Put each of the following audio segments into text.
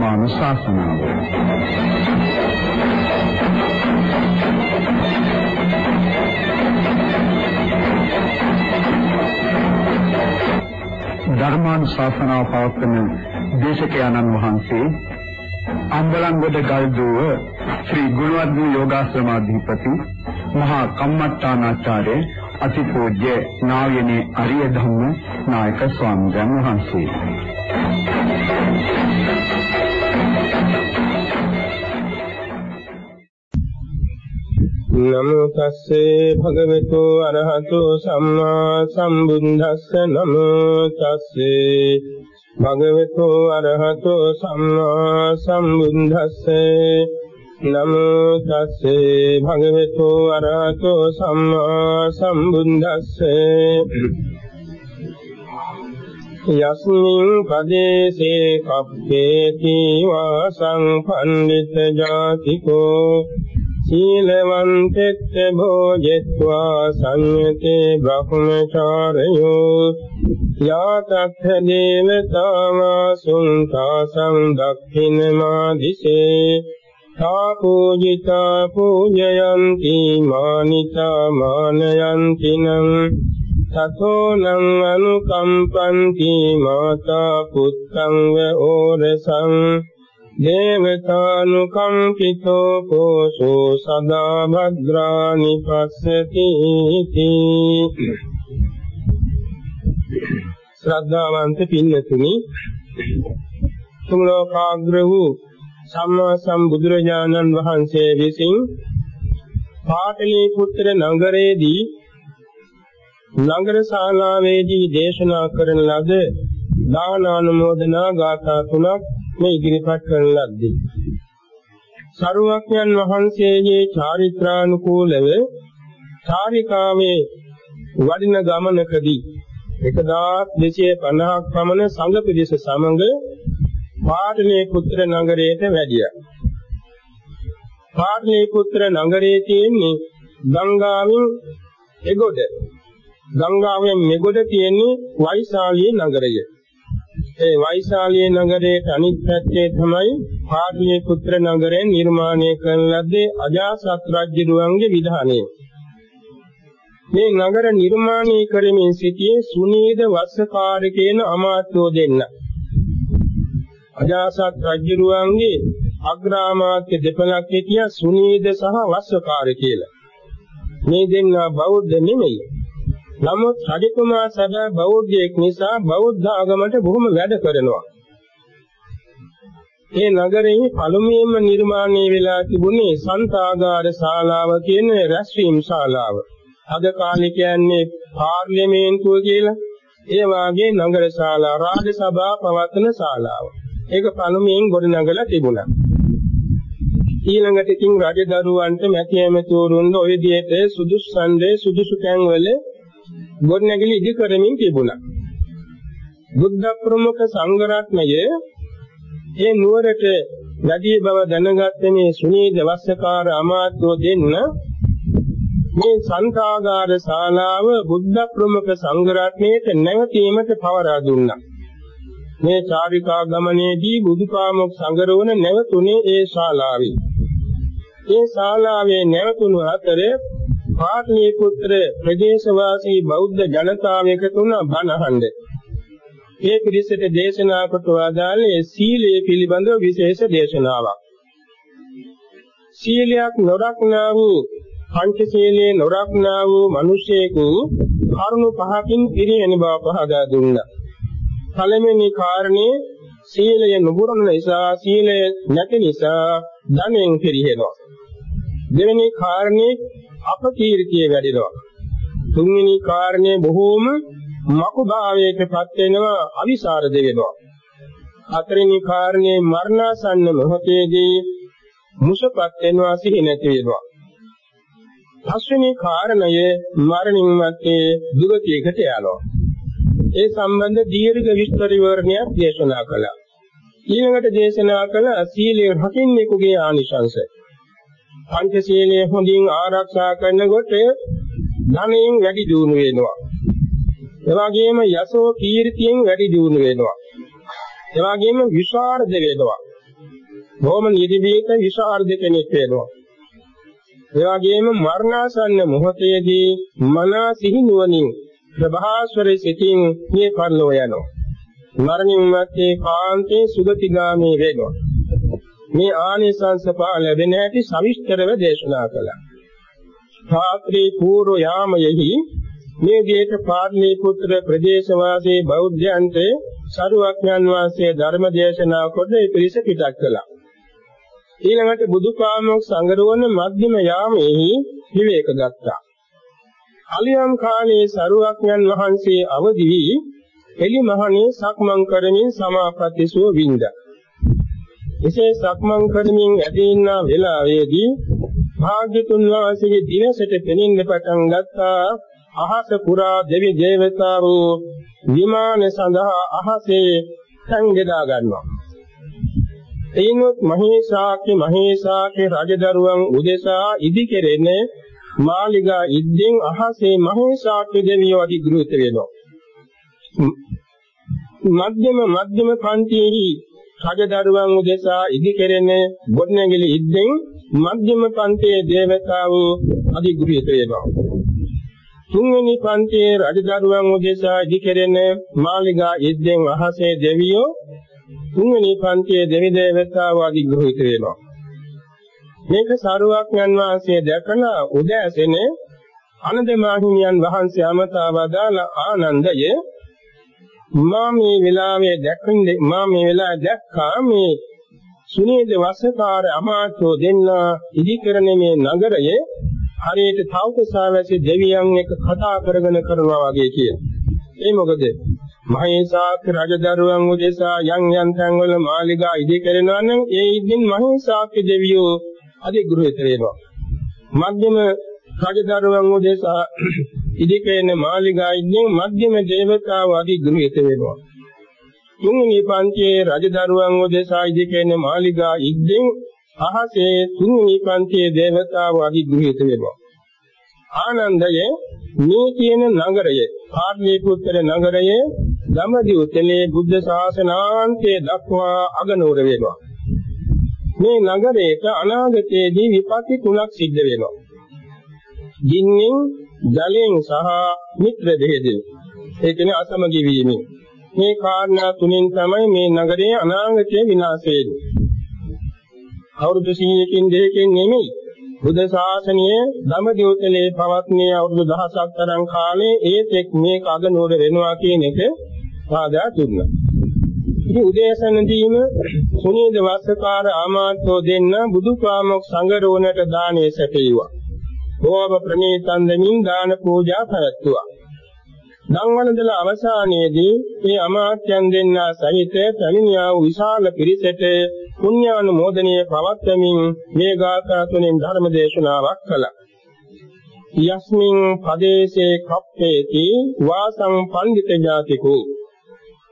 මානුශාසනාව ධර්මානුශාසනාව පවත්වන දේශකයන්න් වහන්සේ අම්බලන්ගොඩ ගල්දුව ශ්‍රී ගුණවර්ධන යෝගාශ්‍රමාධිපති මහා කම්මට්ටානාචාර්ය අතිපූජ්‍ය නායනේ අරිය ධම්ම නායක ස්වාමීන් වහන්සේ. නමෝ තස්සේ භගවතු අරහතෝ සම්මා සම්බුද්දස්ස. නමෝ තස්සේ භගවතු අරහතෝ සම්මා සම්බුද්දස්සේ. නමෝ තස්සේ භගවතු අරහතෝ සම්මා සම්බුද්දස්සේ යස්මින් පදේසේ කප්පේති වාසං පණ්ඩිත ජාතිකෝ සීලවන්තෙත්ත භෝජෙත්වා සංයතේ බ්‍රහ්මචාරයෝ යාතත්ථ දේවතාවා සුන්තාසං දක්ඛිනමා දිසේ තා පූජිතා පූජයන්ති මානිතා මානයන්ති නං තතෝනං අනුකම්පන්ති මාතා පුත්තං වෝරසං දේවතානුකම්පිතෝ පෝසෝ සදා භද්‍රානි පස්සති ශ්‍රද්ධාවන්ත පින්නතුනි තුන් ලෝකාග්‍ර වූ සම්මා සම්බුදුරජාණන් වහන්සේ විසින් පාටලීපුත්‍ර නගරයේදී නගර ශාලාවේදී දේශනා කරන ලද දාන අනුමෝදනා ගාථා තුනක් මේ ඉදිරිපත් කරන ලද්දේ. සරුවක්ඥන් වහන්සේගේ චාරිත්‍රානුකූලව චාරිකාවේ වඩින ගමනකදී 1250ක් පමණ සංඝ පිරිස සමග පාටලී පුත්‍ර නගරයට වැඩියා. පාටලී පුත්‍ර නගරයේ තියෙන්නේ ගංගාවෙන් එගොඩ. ගංගාවෙන් මෙගොඩ තියෙන්නේ වෛශාලී නගරය. ඒ වෛශාලී නගරයේ අනිත් පැත්තේ තමයි පාටලී පුත්‍ර නගරයෙන් නිර්මාණය කරන ලද්දේ අජාසත් රජුගේ විධානය. මේ නගර නිර්මාණය කරමින් සිටියේ සුනීද වස්සකාර කියන අමාත්‍යෝ දෙන්න. අජාසත් රජුගේ අග්‍රාමාත්‍ය දෙපළක් හිටියා සුනීද සහ වස්සකාර කියලා. මේ දෙන්නා බෞද්ධ නෙමෙයි. නමුත් රජතුමා සදා බෞද්ධයෙක් නිසා බෞද්ධ ආගමට බොහොම වැඩ කරනවා. මේ නගරයේ පළමුවෙන්ම නිර්මාණය වෙලා තිබුණේ සන්තාගාර ශාලාව කියන රැස්වීම් ශාලාව. අද කාලේ කියන්නේ පාර්ලිමේන්තුව කියලා. ඒ වාගේ නගර ශාලා රාජ සභා පවත්වන ශාලාව. ඒක පළමුවෙන් ගොඩනගලා තිබුණා. ඊළඟට ඉතින් රජදරුවන්ට මැති ඇමතිවරුන්ට ওই විදිහට සුදුසු ඡන්දේ සුදුසු තැන්වල ගොඩනැගිලි ඉදි කරමින් තිබුණා. බුද්ධ ප්‍රමුඛ සංඝ රත්නය ඒ නුවරට වැඩි බව දැනගත්ත මේ සුනීද වස්සකාර අමාත්‍යෝ දෙන්න මේ සංඝාගාර ශාලාව බුද්ධ ප්‍රමුඛ සංඝ රත්නයට නැවතීමට පවරා දුන්නා. මේ චාරිකා ගමනේදී බුදුපාමොක් සංගරවන නැවතුනේ ඒ ශාලාවේ. ඒ ශාලාවේ නැවතුණු අතරේ පාටලීපුත්‍ර ප්‍රදේශවාසී බෞද්ධ ජනතාව එකතු වුණා බණහඬ. මේ පිරිසට දේශනා කොට වදාළේ සීලය පිළිබඳව විශේෂ දේශනාවක්. සීලයක් නොරක්නා වූ පංචශීලයේ නොරක්නා වූ මිනිසෙකු කරුණු පහකින් පිරිහෙන බව පහදා දුන්නා. පළවෙනි කාරණේ සීලය නුබුරන නිසා සීලය නැති නිසා ධනෙන් පිරිහෙනවා. දෙවෙනි කාරණේ අපකීර්තිය වැඩිනවා. තුන්වෙනි කාරණේ බොහෝම මකු භාවයකටපත් වෙනවා අවිසරද වෙනවා. හතරවෙනි කාරණේ මරණාසන්න මොහොතේදී මුසපත් වෙනවා සිහි නැති වෙනවා. පස්වෙනි කාරණය මරණින් මත්තේ දුගතියකට යනවා. ඒ සම්බන්ධ දීර්ඝ විස්තර විවරණයක් දේශනා කළා. ඊළඟට දේශනා කළ සීලය රකින්නෙකුගේ ආනිශංසය. පංචශීලයේ හොඳින් ආරක්ෂා කරනකොට ධනෙන් වැඩි දියුණු වෙනවා. එවාගෙම යසෝ කීර්තියෙන් වැඩි දියුණු වෙනවා. එවාගෙම විශාරද වෙනවා. බොහොම නිදිවේක විශාරද කෙනෙක් වෙනවා. එවාගෙම මරණාසන්න මොහොතේදී මනා සිහි නුවණින් ප්‍රභාස්වරේ සිටින් මේ පරිලෝ යනවා. මරණින් මත්තේ කාන්තේ සුගතිගාමී වෙනවා. මේ ආනිසංස පහ ලැබෙන හැටි සවිස්තරව දේශනා කළා. රාත්‍රී පූර්ව යාමයෙහි මේ දේත පාර්ලී පුත්‍ර ප්‍රදේශවාසී බෞද්ධයන්ට සරුවක්ඥන් වහන්සේ ධර්ම දේශනා කොට ඒ පිරිස පිටක් කළා. ඊළඟට බුදුපාමොක් සංගරවන මධ්‍යම යාමෙහි විවේක ගත්තා. අලියම් කාලේ සරුවක්ඥන් වහන්සේ අවදි වී එලිමහනේ සක්මන් කරමින් සමාපatti සුව වින්දා. එසේ සක්මන් කරමින් ඇදීනා වේලාවේදී භාග්‍යතුන් වහන්සේගේ දිවසට පෙනෙන්න පටන් ගත්තා අහස පුරා දෙවි දේවතාවෝ විමාන සඳහා අහසේ සංගදා ගන්නවා. එයිනොත් මහේසාක්‍ය මහේසාක්‍ය රජදරුවන් උදෙසා ඉදි කෙරෙන්නේ මාලිගා ඉද්දෙන් අහසේ මහේසාක්‍ය දෙවියෝ අධිග්‍රහිත වෙනවා. මධ්‍යම මධ්‍යම පන්තියෙහි රජදරුවන් උදෙසා ඉදි කෙරෙන්නේ ගොඩනැගිලි ඉද්දෙන් මධ්‍යම පන්තියේ දේවතාවෝ අධිග්‍රහිත වෙනවා. තුන්වෙනි පන්තියේ රජදරුවන් උදෙසා ඉදි කෙරෙන්නේ මාලිගා ඉද්දෙන් අහසේ දෙවියෝ තුන්වෙනි පන්තියේ දෙවි දේවතාවෝ අධිග්‍රහිත වෙනවා. මේක සාරුවක්ඥන් වහන්සේ දැකලා උදෑසන අනන්ත මහිමියන් වහන්සේ අමතා වදාළ ආනන්දය මා මේ වෙලාවේ දැක්කන්නේ මා මේ වෙලාවේ දැක්කා මේ සුනීද වසකාර අමාත්‍යෝ දෙන්න ඉදිකරන මේ නගරයේ හරියට තවකසාවැසි දෙවියන් එක කතා කරගෙන කරනවා වගේ කියන. ඒ මොකද මහේසාක් රජදරුවන් උදෙසා යම් යම් තැන්වල මාලිගා ඉදිකරනවා නම් ඒ ඉදින් මහේසාක් දෙවියෝ අධිග්‍රහිත වෙනවා. මධ්‍යම රජදරුවන් උදෙසා ඉදිකේන මාලිගා ඉන්නේ මධ්‍යම දේවතාව අධිග්‍රහිත වෙනවා. තුන්වෙනි පන්තියේ රජදරුවන් උදෙසා ඉදිකේන මාලිගා ඉද්දෙන් අහසේ තුන්වෙනි පන්තියේ දේවතාව අධිග්‍රහිත වෙනවා. ආනන්දයේ මේ කියන නගරයේ පාර්ලිපුත්‍ර නගරයේ දඹදිව තලේ බුද්ධ ශාසනාන්තයේ දක්වා අගනුවර වෙනවා. මේ නගරේට අනාගතයේදී විපත්ති තුනක් සිද්ධ වෙනවා. ගින්නෙන්, ජලයෙන් සහ මිත්‍ර දෙහෙදෙන්. ඒ කියන්නේ අසමගි වීමෙන්. මේ කාරණා තුනෙන් තමයි මේ නගරයේ අනාගතයේ විනාශ වෙන්නේ. අවුරුදු 100කින් දෙකකින් නෙමෙයි. බුද්ධ ශාසනයේ ධම්මදෝතලේ පවත්නේ අවුරුදු දහසක් තරම් කාලේ ඒත් එක් මේක අග නෝර වෙනවා කියන එක සාදා දුන්නා. ඉතින් උදේසනදීම සුනීද වස්සකාර ආමාත්‍යෝ දෙන්න බුදුපාමොක් සංගරෝණට දානේ සැපේවා. බෝව ප්‍රණීතන් දෙමින් දාන පූජා පැවැත්තුවා. ධම්වලදල අවසානයේදී මේ අමාත්‍යයන් දෙන්නා සහිත පැමිණියා වූ විශාල පිරිසට පුණ්‍යානුමෝදනීය පවත්වමින් මේ ගාථා තුනෙන් ධර්ම දේශනාවක් කළා. යස්මින් පදේශේ කප්පේති වාසං පණ්ඩිත ජාතිකෝ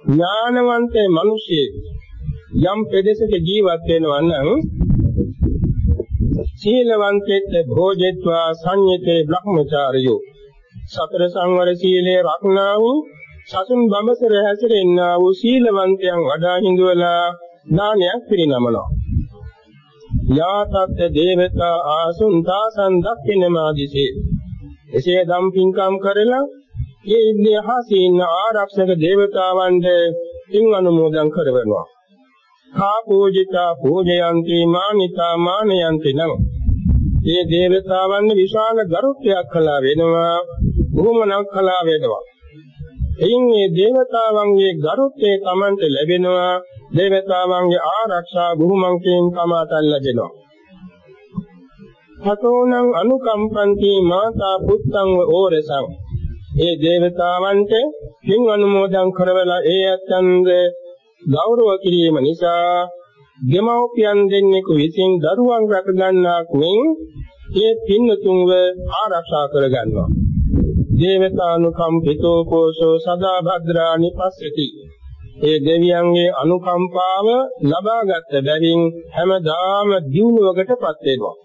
ඥානවන්ත මිනිසෙක් යම් ප්‍රදේශයක ජීවත් වෙනවා නම් සීලවන්තෙත් භෝජෙත්වා සංයතේ බ්‍රහ්මචාරියෝ. සතර සංවර සීලේ රක්නා වූ සසුන් බඹසර හැසිරෙන්නා වූ සීලවන්තයන් වඩා හිඳුවලා දානයක් පිරිනමනවා. යාතත් දේවතා ආසුන්තා සන්දක්ඛිනමාදිසේ. එසේ දම් පින්කම් කරලා ඒ ඉන්දියාහසේ ඉන්න ආරක්ෂක දේවතාවන්ට පින් අනුමෝදන් කරවනවා. කා පූජිතා පූජයන්ති මානිතා මානයන්ති නම. මේ දේවතාවන් විශාල ගරුත්වයක් කළා වෙනවා. බොහොමනම් කළා වෙනවා. එයින් මේ දේවතාවන්ගේ ගරුත්වය Tamante ලැබෙනවා. දේවතාවන්ගේ ආරක්ෂා බුහුමන්කෙන් තමට ලැබෙනවා. හතෝනං අනුකම්පන්ති මාතා පුත්තං ඕරසං ඒ දේවතාවන්ට පින් අනුමෝදන් කරවලා ඒ ඇත්තන්ද ගෞරව කිරීම නිසා දෙමව්පියන් දෙන්නෙකු විසින් දරුවන් රැක ගන්නාක් මෙන් ඒ පින්නතුන්ව ආරක්ෂා කර ගන්නවා. දේවතානුකම්පිතෝ කෝසෝ සදා භද්‍රානි පස්සති. ඒ දෙවියන්ගේ අනුකම්පාව ලබාගත් බැවින් හැමදාම දිනුවකටපත් වෙනවා.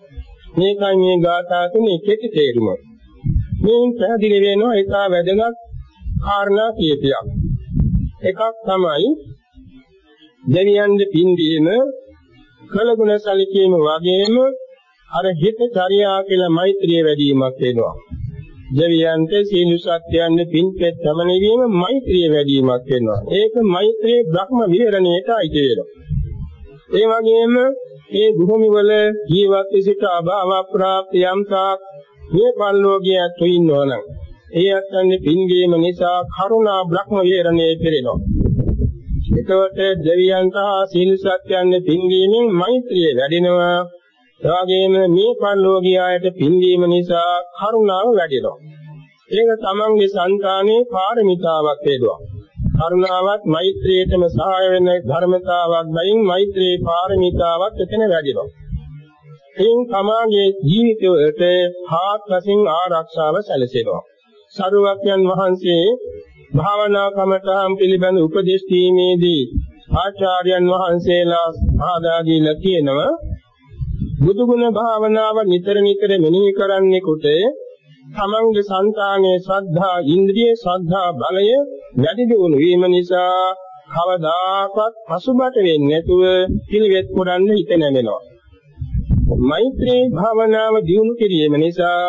මේකයි මේ ගාථා තුනේ කෙටි තේරුම. මේන් පැහැදිලි වෙනවා ඒක වැදගත් කාරණා කීපයක්. එකක් තමයි දෙවියන්ගේ පින්දීම කළගුණ සැලකීම වගේම අර හිත චර්යා කියලා මෛත්‍රිය වැඩිවීමක් වෙනවා. දෙවියන්ට සීල සත්‍යයන් පින්පෙත් තමනෙවීම මෛත්‍රිය වැඩිවීමක් වෙනවා. ඒක මෛත්‍රී බ්‍රහ්ම විහරණයට අයිති වෙනවා. ඒ වගේම මේ භූමි වල ජීවත් සිට අභාව ප්‍රාප්ත යම්තාක් මේ පල්ලෝකිය ඇතු ඉන්නවනම් ඒ අත්න්නේ පින්වීම නිසා කරුණා බ්‍රහ්ම විහරණයේ පිරෙනවා. එතකොට දෙවියන්ට සීල සත්‍යයන් පින්වීමෙන් මෛත්‍රිය වැඩිනවා. එවාගෙම මේ පරිලෝකියායට පින්වීම නිසා කරුණාව වැඩිනවා. ඒක තමන්ගේ సంతානයේ පාරමිතාවක් වේදවා. කරුණාවත් මෛත්‍රියටම සහාය වෙන ධර්මතාවක් බයින් මෛත්‍රී පාරමිතාවක් එතන වැඩිනවා. එයින් තමාගේ ජීවිතයට හාත්පසින් ආරක්ෂාව සැලසෙනවා. සරුවක්යන් වහන්සේ භාවනා කමඨහම් පිළිබඳ උපදෙස් දීමේදී ආචාර්යයන් වහන්සේලා ආදා දීලා කියනවා බුදුගුණ භාවනාව නිතර නිතර මෙනෙහි කරන්නෙකුට තමන්ගේ సంతානයේ ශ්‍රද්ධා ඉන්ද්‍රිය ශ්‍රද්ධා බලය වැඩි දියුණු වීම නිසා කවදාකවත් පසුබට වෙන්නේ නැතුව පිළිවෙත් පුරන්න හිත නැමෙනවා. මෛත්‍රී භාවනාව දියුණු කිරීම නිසා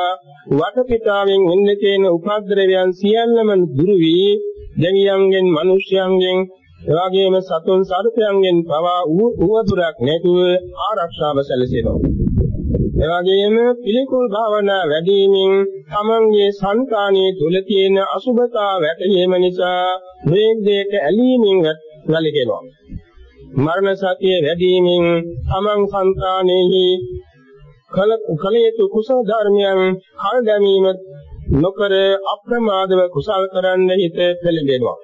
වටපිටාවෙන් එන්න තියෙන උපද්‍රවයන් සියල්ලම දුරු වී දෙවියන්ගෙන් මිනිස්යන්ගෙන් එවාගේම සතුන් සර්පයන්ගෙන් පවා උවදුරක් නැතුව ආරක්ෂාව සැලසෙනවා. එවාගේම පිළිකුල් භාවනා වැඩිමින් තමන්ගේ సంతානයේ තුල තියෙන අසුභතා වැටහීම නිසා මේ දෙයට ඇලීමෙන් වැළකෙනවා. මරණ සතිය වැඩිමින් තමන් సంతානෙහි කල කලයුතු කුසල ධර්මයන් කල් දැමීම නොකර අප්‍රමාදව කුසල් කරන්න හිත පෙළඹෙනවා.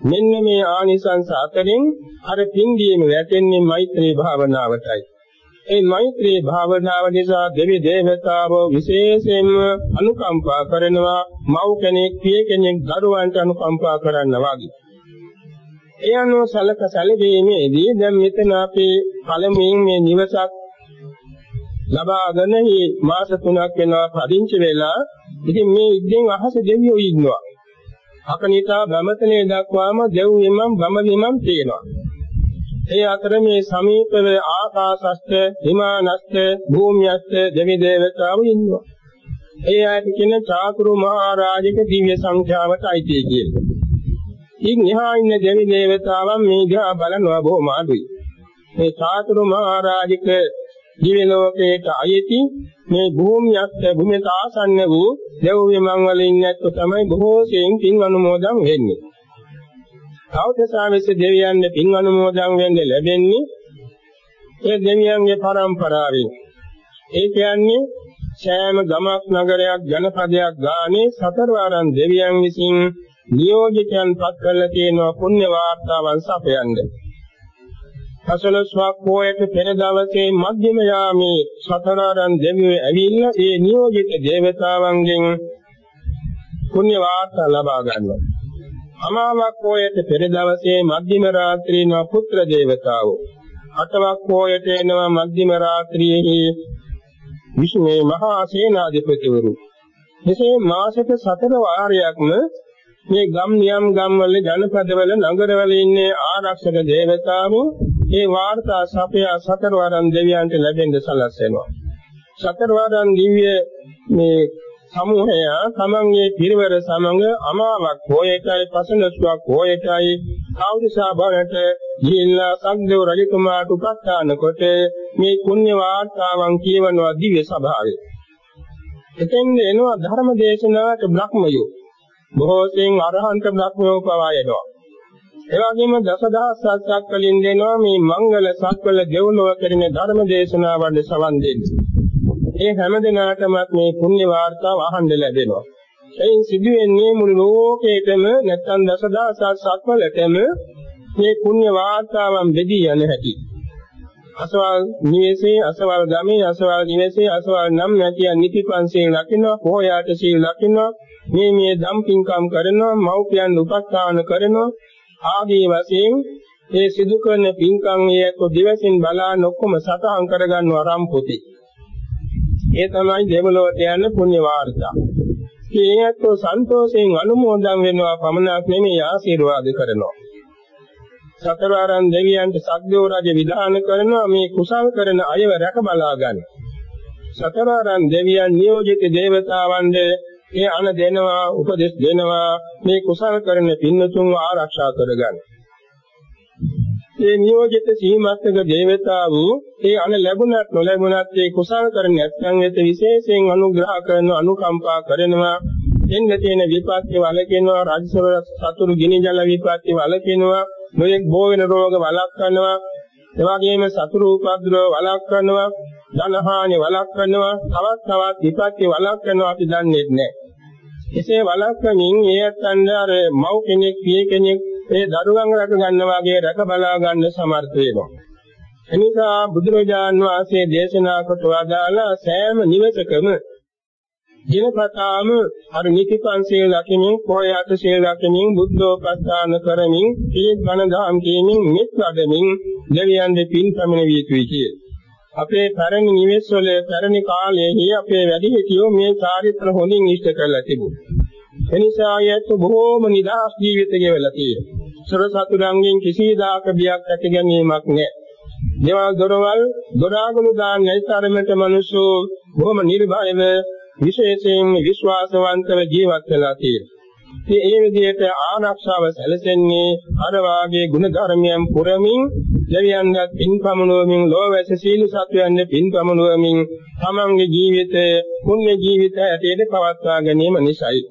මෙන්න මේ ආනිසංස අතරින් අර පින්දීම වැටෙන්නේ මෛත්‍රී භාවනාවටයි. ඒ මෛත්‍රී භාවනාව නිසා දෙවි දේවතාවෝ විශේෂයෙන්ම අනුකම්පා කරනවා මව් කෙනෙක් පිය කෙනෙක් දරුවන්ට අනුකම්පා කරනවා වගේ. ඒ අනුව සලක සැලකීමේදී දැන් මෙතන අපි පළමුවෙන් මේ නිවසක් ලබාගෙන මාස 3ක් වෙනවා පදිංචි වෙලා ඉතින් මේ ඉද්දෙන් අහස දෙවියෝ ඉන්නවා. අකනිතා බ්‍රහ්මතනේ දක්වාම දෙව් විමම් බ්‍රහ්ම විමම් තියෙනවා. ඒ අතර මේ සමීපව ආකාශස්ත, හිමානස්ත, භූමියස්ත දෙවි දේවතාවෝ ඉන්නවා. ඒ ආයත කියන චාතුරු මහරජක දිව්‍ය සංඛ්‍යාවට අයිති කියලා. ඉන් එහා ඉන්න දෙවි දේවතාවන් මේ දිහා බලනවා බොහොම අඩුයි. මේ චාතුරු මහරජක දිව්‍ය ලෝකයට අයිති මේ භූමියත් භූමියට ආසන්න වූ දෙව් විමන් වල ඉන්නත් තමයි බොහෝ සෙයින් පින් අනුමෝදන් වෙන්නේ. තවතසාවෙස දෙවියන්ගේ පින් අනුමෝදන් වෙන්න ලැබෙන්නේ ඒ දෙවියන්ගේ පරම්පරාවෙන්. ඒ කියන්නේ සෑම ගමක් නගරයක් ජනපදයක් ගානේ සතරවරන් දෙවියන් විසින් නියෝජිතයන් පත් කරලා තියෙනවා පුණ්‍ය වාර්තාවන් සපයන්නේ. පසළොස්වක් පෝයට පෙර දවසේ මධ්‍යම යාමේ සතරාරන් දෙවියෝ ඇවිල්ලා ඒ නියෝජිත දේවතාවන්ගෙන් පුණ්‍ය වාර්තා ලබා ගන්නවා. අමාවක් පෝයට පෙර දවසේ මධ්‍යම රාත්‍රියේන පුත්‍ර දේවතාවෝ අටවක් පෝයට එනවා මධ්‍යම රාත්‍රියේ විශ්වයේ මහා සේනාධිපතිවරු මෙසේ මාසෙක සතර වාරයක්ම මේ ගම් නියම් ගම් වල ජනපදවල නගරවල ඉන්නේ ආරක්ෂක දේවතාවෝ ඒ වාර්තා සපය සතරවරන් දෙවියන්ට ලැබෙන්න සලස්වනවා. සතරවරන් දිව්‍ය මේ සමූහය තමන්ගේ පිරිවර සමග අමාවක් හෝයකයි පසළොස්වක් හෝයකයි කෞරිසා බවට ගිහිල්ලා සක්දේව රජකුමාරට උපස්ථාන කොට මේ පුණ්‍ය වාර්තාවන් කියවනවා දිව්‍ය සභාවේ. එතෙන් එනවා ධර්ම දේශනාවට බ්‍රහ්මයෝ. බොහෝ සෙයින් අරහන්ත බ්‍රහ්මයෝ පවා එනවා. ඒ වගේම දසදහස් සත්‍යක් වලින් දෙනවා මේ මංගල සක්වල දෙව්ලොව කෙරෙන ධර්ම දේශනාවන් සවන් දෙන්නේ. ඒ හැම දිනකටම මේ පුණ්‍ය වාර්තාව අහන්න ලැබෙනවා. එයින් සිදුවෙන්නේ මුළු ලෝකේටම නැත්නම් දසදහස් සත්වලටම මේ පුණ්‍ය වාර්තාවන් බෙදී යන හැටි. අසවල් නිවසේ අසවල් ගමේ අසවල් නිවසේ අසවල් නම් නැතිව නිතිපන්සිල් ලකිනවා පොහොයාට සීල් ලකිනවා මේ මේ දම් පින්කම් කරනවා මව්පියන් උපස්ථාන කරනවා ආදී වශයෙන් ඒ සිදු කරන පින්කම් එයක දිවසින් බලා නොකොම සතහන් කරගන්නවා රම් පොතේ. ඒ තමයි දෙවලොවට යන පුණ්‍ය වාර්තා. ඒත් සන්තෝෂයෙන් අනුමෝදන් වෙනවා පමණක් නෙමෙයි ආශිර්වාද කරනවා. සතරවරන් දෙවියන්ට සක්දෝ රජ විධාන කරනවා මේ කුසල් කරන අයව රැක බලා ගන්න. සතරවරන් දෙවියන් නියෝජිත දේවතාවන්ද ඒ අන දෙනවා උපදෙස් දෙනවා මේ කුසල් කරන පින්නතුන්ව ආරක්ෂා කරගන්න. ඒ නියෝජිත සීමාත්මක දේවතාවු ඒ අන ලැබුණත් නොලැබුණත් ඒ කුසල් කරන නැත්නම් වෙත විශේෂයෙන් අනුග්‍රහ කරන අනුකම්පා කරනවා එන්න තියෙන විපත්ති වලකිනවා රාජසර සතුරු ගිනි ජල විපත්ති වලකිනවා නොයෙක් බෝ වෙන රෝග වළක්වනවා එවාගෙම සතුරු උපද්‍රව වළක්වනවා ධනහානි වළක්වනවා තවත් තවත් විපත්ති වළක්වනවා අපි දන්නේ නැහැ. එසේ වළක්වමින් ඒ අතන්ද අර මව් කෙනෙක් පිය කෙනෙක් ඒ දරුවන් රැක ගන්නා වගේ රැක බලා ගන්න සමර්ථ වෙනවා. එනිසා බුදුරජාන් වහන්සේ දේශනා කොට වදාළ සෑම නිවසකම දිනපතාම අර නිතිපන්සිල් රැකීමෙන් පොහොය අටසිල් රැකීමෙන් බුද්ධෝපස්ථාන කරමින් පිළිත් බණ දහම් කියමින් මෙත් වඩමින් දෙවියන්ගේ පින් පැමිණ විය යුතුයි කියේ. අපේ පැරණි නිවෙස්වල පැරණි කාලයේදී අපේ වැඩිහිටියෝ මේ චාරිත්‍ර හොඳින් ඉෂ්ට කරලා තිබුණා. එනිසා යත් බොහෝම නිදහස් ජීවිත ගෙවලා තියෙනවා. සතර සතුරන්ගෙන් කිසිදාක බියක් ඇති ගැනීමක් නැහැ. දේවල් දොරවල් දොරාගුළු දාන්නේ තරමට මිනිස්සු බොහොම නිර්භයව විශේෂයෙන් විශ්වාසවන්තව ජීවත් වෙලා තියෙනවා. ඉතින් ඒ විදිහට ආරක්ෂාව සැලසෙන්නේ අර වාගේ ගුණ ධර්මයන් පුරමින් දෙවියන්වත් පින් පමුණුවමින් ලෝවැස සීල සත්වයන්ගේ පින් පමුණුවමින් තමන්ගේ ජීවිතය පුණ්‍ය ජීවිතය ඇටේට පවත්වා ගැනීම නිසායි.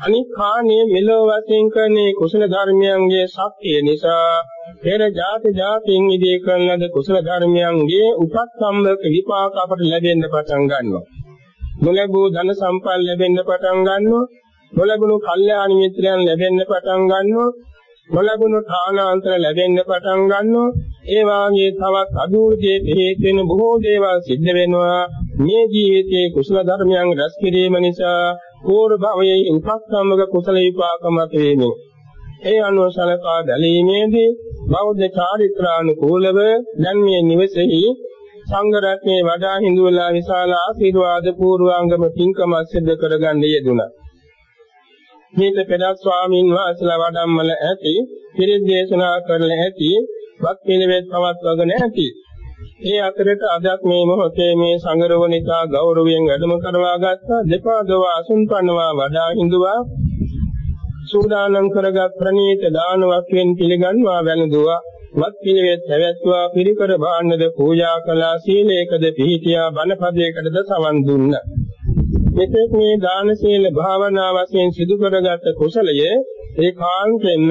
අනික් කාණේ මෙලොව වශයෙන් කරන්නේ කුසල ධර්මයන්ගේ ශක්තිය නිසා පෙර ජාති ජාතින් ඉදී කරන ලද කුසල ධර්මයන්ගේ උපත්සම්බක විපාක අපට ලැබෙන්න පටන් ගන්නවා. නොලැබූ ධන සම්පත් ලැබෙන්න පටන් ගන්නවා. නොලැබුණු කල්යාණ මිත්‍රයන් ලැබෙන්න පටන් ගන්නවා. නොලැබුණු ථානාන්තර ලැබෙන්න පටන් ගන්නවා. ඒ වාගේ තවත් අදූර්ජේ හේතු වෙන බොහෝ දේවල් සිද්ධ වෙනවා. මේ ජීවිතයේ කුසල ධර්මයන් රැස් කිරීම නිසා පූර්ව භවයේ උපක්‍රමක කුසල විපාකමත් වේමි. ඒ අනුව සලකා බැලීමේදී බෞද්ධ චාරිත්‍රානුකූලව දැන් මේ නිවසේහි සංඝ රත්නයේ වඩා හිඳුවලා විශාල ආශිර්වාද පූර්වාංගම පින්කම සිද්ධ කරගන්න යෙදුණා. මේක පෙරත් ස්වාමීන් වහන්සේලා වඩම්මල ඇති, පිරිත් දේශනා කරලා ඇති, වත් පිළිවෙත් පවත්වාගෙන ඇති. ඒ අතරට අදත් මේ මොහොතේ මේ සංගරවනිකා ගෞරවයෙන් වැඩම කරවා ගත්තා දෙපා දව අසුන්පන්නවා වඩා හිඳුවා සූදානම් කරගත් ප්‍රණීත දාන වස්තුවෙන් පිළිගන්වා වැළඳුවා වත් පිළිවෙත් පැවැත්වුවා පිළිකර භාණ්ඩද පූජා කළා සීලයකද පිහිටියා බණපදයකටද සවන් දුන්නා. මෙතෙක් මේ දාන සීල භාවනා වශයෙන් සිදු කරගත් කුසලය ඒකාන්තයෙන්ම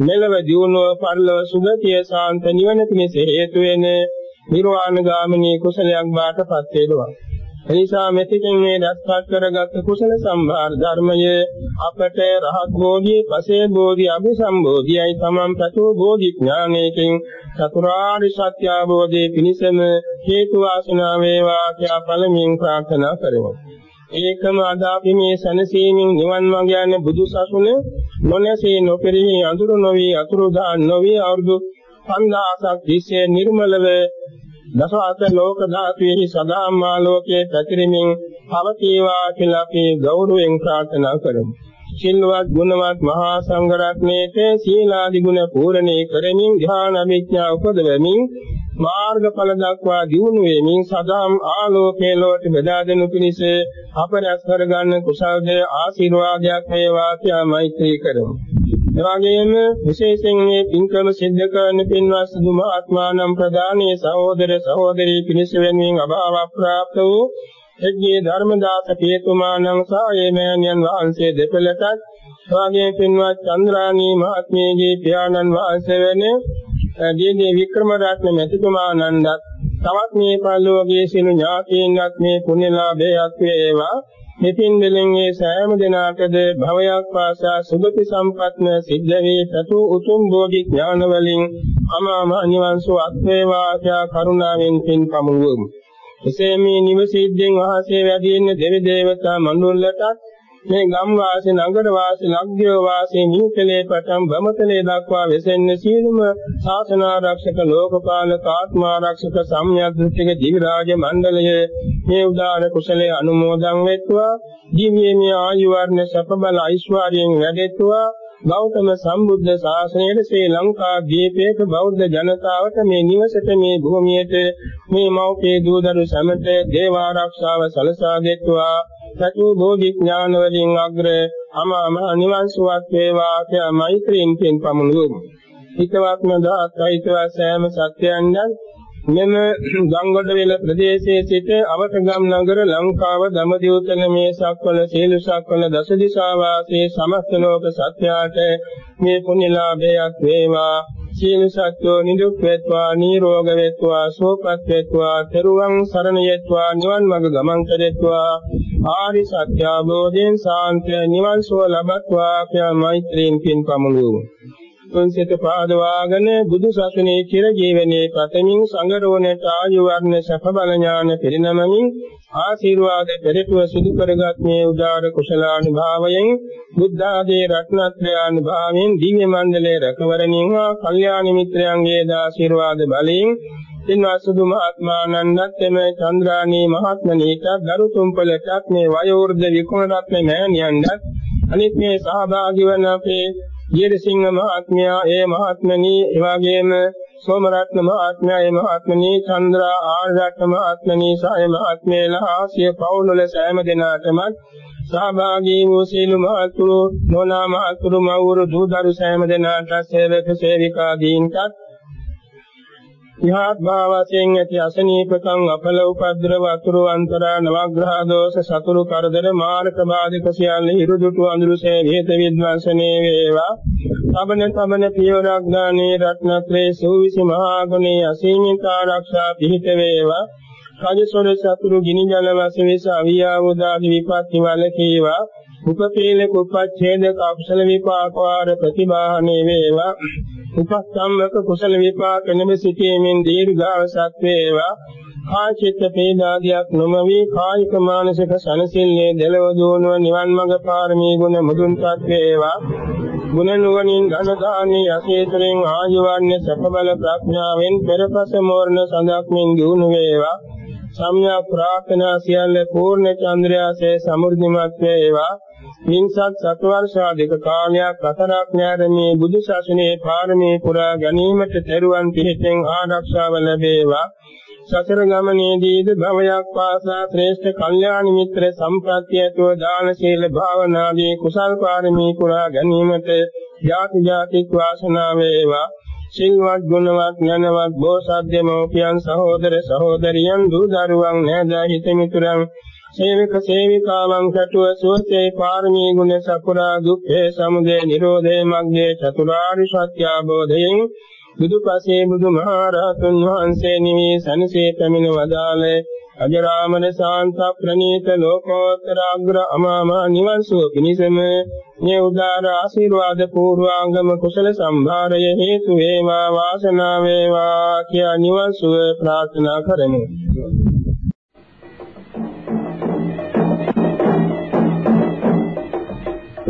මෙලව දියුණුව පරිලව සුගතිය සාන්ත නිවන පිණිස හේතු වෙන නිර්වාණ ගාමිනී කුසලයක් බාටපත් වේවා. එනිසා මෙතිකින් මේ දස්පත් කරගත් කුසල සම්භාර ධර්මය අපට රහත් බෝධි, පසේ බෝධි, අභිසම්බෝධියයි තමන් ප්‍රතෝ බෝධි ඥානයෙන් චතුරාර්ය සත්‍ය අවබෝධයේ පිණසම හේතු වාසනා වේවා කියලා පළමුවෙන් ප්‍රාර්ථනා කරමු. ඒකම අද අපි මේ සනසීමින් නිවන් මඟ යන බුදු සසුන නොනැසී නොපෙරෙහි අඳුර නොවි අතුරු දාන් නොවි අවුරුදු 5000ක් තිස්සේ නිර්මලව දසවත ලෝක ධාතුවේ සදාම්මා ලෝකයේ පැතිරෙමින් පවතිවා කියලා අපි ගෞරවයෙන් ප්‍රාර්ථනා කරමු. සිල්වත් ගුණවත් මහා සංඝ රත්නයේ සීලාදි ගුණ පූර්ණේ කරමින් ධ්‍යාන අභිඥා උපදවමින් මාර්ගඵල දක්වා දියුණු වෙමින් සදාම් ආලෝකේ ලොවට බෙදා දෙනු පිණිස අප රැස් කරගන්න කුසල්ද ආශිර්වාදයක් වේවා කියලා මෛත්‍රී කරමු. එවැගේම විශේෂයෙන් මේ පින්කම සිද්ධ කරන පින්වත් සුදු මහත්මානම් ප්‍රදානීය සහෝදර සහෝදරී පිණිස වෙනුවෙන් අභාව ප්‍රාප්ත වූ එක්ගේ ධර්මදාස පියතුමාණන් සහ ඒ මෑණියන් වහන්සේ දෙපළටත් එවැගේ පින්වත් චන්ද්‍රානී මහත්මියගේ පියාණන් වහන්සේ වෙන දීදී වික්‍රම රත්න මෙතුමාණන්වත් තවත් මේ පල්ලෝගේ සිනු ඥාතීන්වත් මේ පුණ්‍යලාභයක් වේවා මෙතින් දෙලෙන්ගේ සෑම දිනාටද භවයක් පාසා සුගති සම්පත්න සිද්ධ වේ සතු උතුම් බෝධි ඥාන වලින් අමාම නිවන් සුව අත්වේවා ආශා කරුණාවෙන් පින් පමුණුවමු. එසේ මේ නිවසීද්දෙන් වහන්සේ වැඩි ඉන්න දෙවි දේවතා මනුල්ලටත් මේ ගම් වාසී නගර වාසී ලක්දිව වාසී නිව්කලේ පටන් බමතලේ දක්වා වෙසෙන්න සීලම ශාසන ආරක්ෂක ලෝකපාලක ආත්මාරක්ෂක සම්්‍යද්දෘතික දිවිරාජ මණ්ඩලය මේ උදාන කුසලයේ අනුමෝදන් වෙත්වා. දිව්‍යමය ආයු වර්ණ සප බල ඓශ්වර්යයෙන් වැඩෙත්වා. ගෞතම සම්බුද්ධ ශාසනයේ ශ්‍රී ලංකා දීපේක බෞද්ධ ජනතාවට මේ නිවසට මේ භූමියට මේ මෞපිය දූදරු සමට දේව ආරක්ෂාව සලසා දෙත්වා සතු බෝධි ඥාන වලින් අග්‍ර අමා මහ නිවන් සුවක් වේවා කියා මෛත්‍රියෙන් පින් පමුණුවමු. හිතවත්ම දායකව සෑම සත්‍යයන්යන් මෙම ගංගොඩවිල ප්‍රදේශයේ සිට අවතගම් නගර ලංකාව දමදිවුතන මේ සක්වල සීල සක්වල දස දිසා වාසී සමස්ත ලෝක සත්‍යයට මේ පුණ්‍යලාභයක් වේවා සීල සත්‍යෝ නිදුක් වේත්වා නිරෝග වේත්වා සෝපත් වේත්වා තෙරුවන් සරණ යෙත්වා නිවන් මඟ ගමන් කෙරෙත්වා. ආරි සත්‍ය අවබෝධයෙන් සාන්ත නිවන් සුව ලබත්වා කියා මෛත්‍රියෙන් පින් පමුණුවමු තුන්සිත පාදවාගෙන බුදු සසුනේ චිර ජීවනයේ පතමින් සංගරෝණට ආයු වර්ණ සප බල ඥාන පිරිනමමින් ආශිර්වාද පෙරටුව සිදු කරගත් මේ උදාර කුසලානුභාවයෙන් බුද්ධ ආදී රත්නත්‍රයානුභාවයෙන් දිව්‍ය මණ්ඩලයේ රැකවරණින් හා කල්යාණ මිත්‍රයන්ගේ ආශිර්වාද බලයෙන් පින්වත් සුදු මහත්මානන්දත් එම චන්ද්‍රාණී මහත්මනීට දරු තුම්පලටත් මේ වයෝවෘද්ධ විකුණ රත්න මෑණියන්ටත් අනිත් මේ සහභාගී වන අපේ ජීරසිංහ මහත්මයා ඒ මහත්මනී එවාගේම සෝමරත්න මහත්මයා ඒ මහත්මනී චන්ද්‍රා ආරත්න මහත්මනී සාය මහත්මයලා ආසිය පවුල්වල සෑම දෙනාටම සහභාගී වූ සීල මහතුරු නොනා මහතුරු මවුරු දූදරු සෑම දෙනාට සේවක සේවිකාදීන්ටත් විහාත් භාවයෙන් ඇති අසනීපකම් අපල උපද්දව වතුරු අන්තරා නවග්‍රහ දෝෂ සතුරු කරදර මාර්ග බාධක සියල්ල ඉරුදුටු අඳුරුසේ හේත විද්වාංශනේ වේවා. සබන සබන පියවරක් දානේ රත්නත්‍රේ සූවිසි මහා ගුණේ අසීමිත ආරක්ෂා පිහිට වේවා. රජසොර සතුරු ගිනි ජල වශයෙන් අවියාවෝදාදි විපත්ති වලකීවා උපපීලක උපච්ඡේදක අකුසල විපාක වාර ප්‍රතිබාහනේ වේවා. උපස්තම්මක කුසල විපාක නෙම සිටීමෙන් දීර්ඝාසත් වේවා. කාචිත්ත පේදාදියක් නොමවි කායික මානසික සනසිල්ලේ දෙලව දුණුව නිවන් මඟ පාරමී ගුණ මුදුන්පත් වේවා. ගුණ නුවණින් ධන දානී අසීතරින් ආයුවන්නේ සප බල ප්‍රඥාවෙන් පෙරපස මෝරණ සඳක්මින් දුණු වේවා. සම්‍යක් ප්‍රාර්ථනා සියල්ල පූර්ණ චන්ද්‍රයාසේ සමෘද්ධිමත් වේවා. මින්සත් සතවර්ෂාධික කාලයක් අතරක් නැරමේ බුදු සසුනේ පාරමී පුරා ගැනීමට තෙරුවන් පිහිටෙන් ආරක්ෂාව ලැබේවා. සතර ගමනේදීද භවයක් පාසා ශ්‍රේෂ්ඨ කල්යාණ මිත්‍ර සම්ප්‍රත්‍යයතෝ දාන සීල භාවනාදී කුසල් පාරමී පුරා ගැනීමට යාති ජාතික් වාසනාව වේවා. සිල්වත් ගුණවත් ඥානවත් බෝසත් දෙමෝපියන් සහෝදර සහෝදරියන් දූ දරුවන් නෑදෑ හිත මිතුරන් සේවක සේවිකාවන් කටුව සෝතේ පාරමී ගුණ සපුරා දුක්ඛේ සමුදය නිරෝධේ මග්ගේ චතුරාර්ය සත්‍ය අවබෝධයෙන් බුදුපසේ බුදුමහරහතුන් වහන්සේ නිවී සනසේ පැමිණ වදාළේ අජරාමර ශාන්ත ප්‍රණීත ලෝකෝත්තර අග්‍ර අමාම නිවන් සුව පිණිසම මේ උදාර ආශිර්වාද පූර්වාංගම කුසල සම්භාරය හේතු වේවා වාසනාව වේවා කියා නිවන් සුව ප්‍රාර්ථනා කරමු.